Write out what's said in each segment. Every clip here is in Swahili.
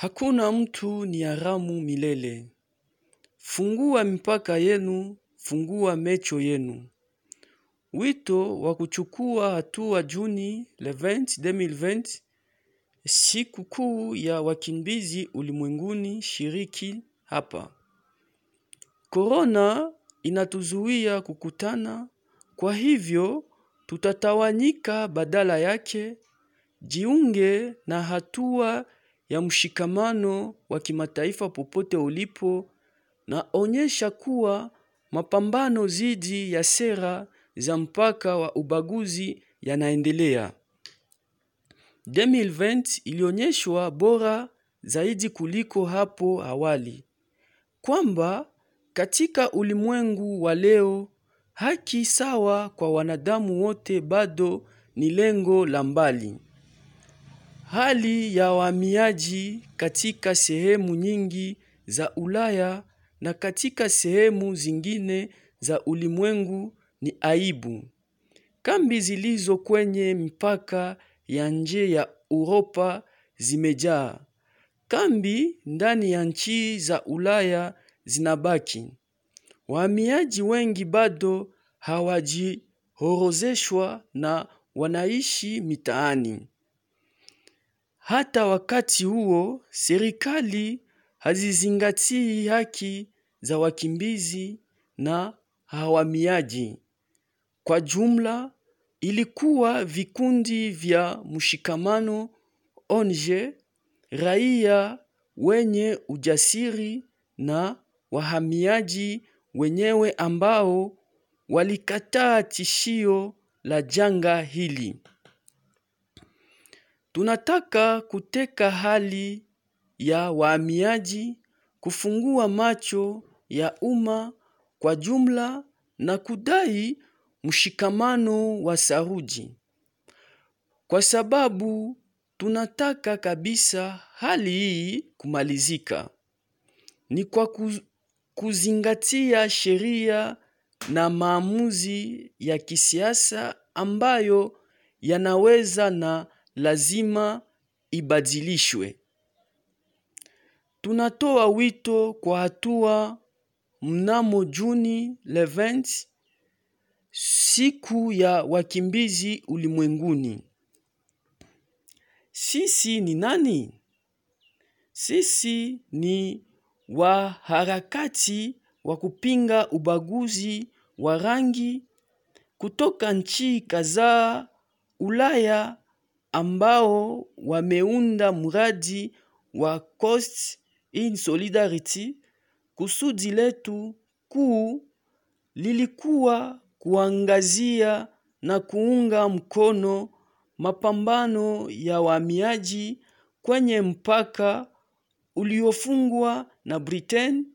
Hakuna mtu ni haramu milele. Fungua mipaka yenu, fungua mecho yenu. Wito wa kuchukua hatua Juni 20, 2020, siku kuu ya wakimbizi ulimwenguni shiriki hapa. Korona inatuzuia kukutana, kwa hivyo tutatawanyika badala yake. Jiunge na hatua ya mshikamano wa kimataifa popote ulipo na onyesha kuwa mapambano dhidi ya sera za mpaka wa ubaguzi yanaendelea. 2020 ilionyeshwa bora zaidi kuliko hapo awali. Kwamba katika ulimwengu wa leo haki sawa kwa wanadamu wote bado ni lengo la mbali. Hali ya wahamiaji katika sehemu nyingi za ulaya na katika sehemu zingine za ulimwengu ni aibu. Kambi zilizo kwenye mpaka ya nje ya Uropa zimejaa. Kambi ndani ya nchi za ulaya zinabaki. Wahamiaji wengi bado hawajihorozeshwa na wanaishi mitaani. Hata wakati huo, serikali hazizingatii haki za wakimbizi na hawamiaji. Kwa jumla, ilikuwa vikundi vya mshikamano ONG, raia wenye ujasiri na wahamiaji wenyewe ambao walikataa tishio la janga hili. Tunataka kuteka hali ya wahamiaji, kufungua macho ya umma kwa jumla na kudai mshikamano wa saruji. Kwa sababu tunataka kabisa hali hii kumalizika. Ni kwa kuzingatia sheria na maamuzi ya kisiasa ambayo yanaweza na lazima ibadilishwe. Tunatoa wito kwa hatua mnamo Juni 11 siku ya wakimbizi ulimwenguni. Sisi ni nani? Sisi ni waharakati wa kupinga ubaguzi wa rangi kutoka nchi kadhaa ulaya ambao wameunda mradi wa Coast in Solidarity. Kusudi letu kuu lilikuwa kuangazia na kuunga mkono mapambano ya wahamiaji kwenye mpaka uliofungwa na Britain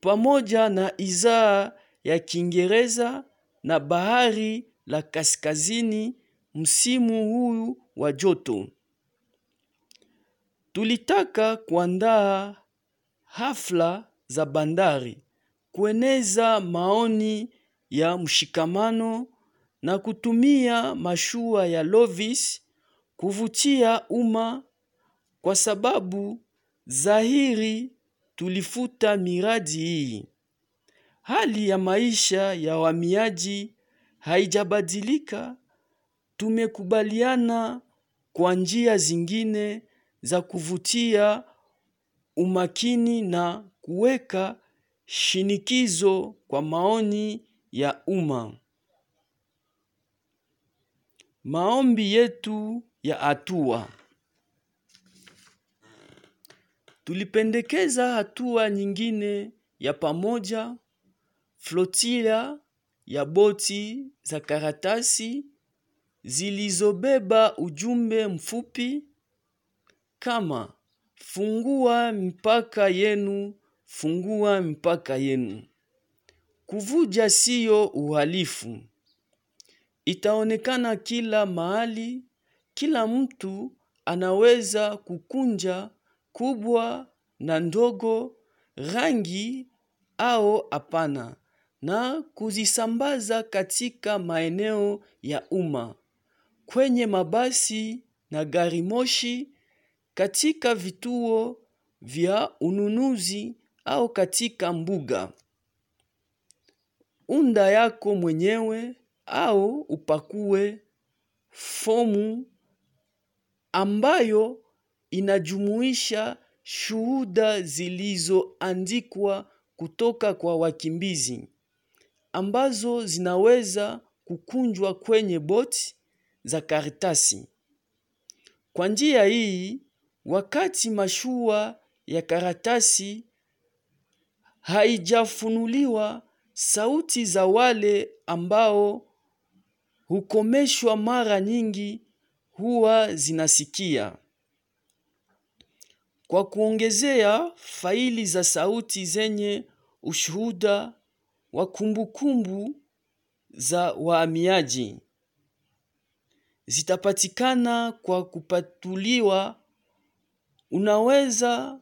pamoja na izaa ya Kiingereza na bahari la kaskazini msimu huu wa joto. Tulitaka kuandaa hafla za bandari, kueneza maoni ya mshikamano na kutumia mashua ya Lovis kuvutia umma kwa sababu dhahiri tulifuta miradi hii. Hali ya maisha ya wahamiaji haijabadilika. Tumekubaliana kwa njia zingine za kuvutia umakini na kuweka shinikizo kwa maoni ya umma. Maombi yetu ya hatua. Tulipendekeza hatua nyingine ya pamoja, flotila ya boti za karatasi zilizobeba ujumbe mfupi kama fungua mipaka yenu, fungua mipaka yenu. Kuvuja siyo uhalifu. Itaonekana kila mahali, kila mtu anaweza kukunja kubwa na ndogo, rangi au hapana na kuzisambaza katika maeneo ya umma, kwenye mabasi na gari moshi, katika vituo vya ununuzi au katika mbuga. Unda yako mwenyewe au upakue fomu ambayo inajumuisha shuhuda zilizoandikwa kutoka kwa wakimbizi ambazo zinaweza kukunjwa kwenye boti za karatasi. Kwa njia hii, wakati mashua ya karatasi haijafunuliwa, sauti za wale ambao hukomeshwa mara nyingi huwa zinasikia. Kwa kuongezea faili za sauti zenye ushuhuda wa kumbukumbu za wahamiaji zitapatikana kwa kupatuliwa. Unaweza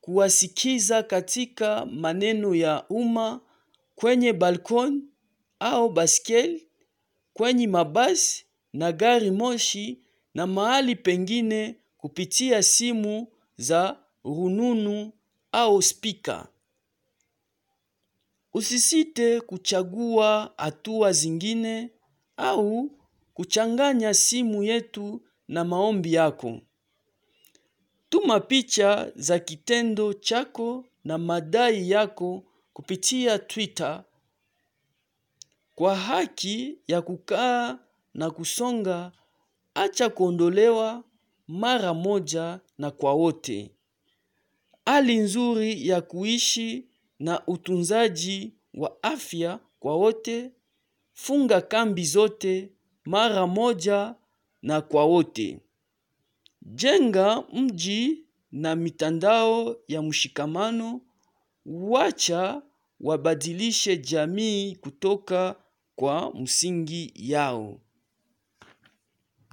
kuwasikiza katika maneno ya umma kwenye balkon au baskeli, kwenye mabasi na gari moshi na mahali pengine kupitia simu za rununu au spika. Usisite kuchagua hatua zingine au kuchanganya simu yetu na maombi yako. Tuma picha za kitendo chako na madai yako kupitia Twitter kwa haki ya kukaa na kusonga acha kuondolewa mara moja na kwa wote. Hali nzuri ya kuishi na utunzaji wa afya kwa wote, funga kambi zote mara moja na kwa wote. Jenga mji na mitandao ya mshikamano, wacha wabadilishe jamii kutoka kwa msingi yao.